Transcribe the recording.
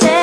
Say.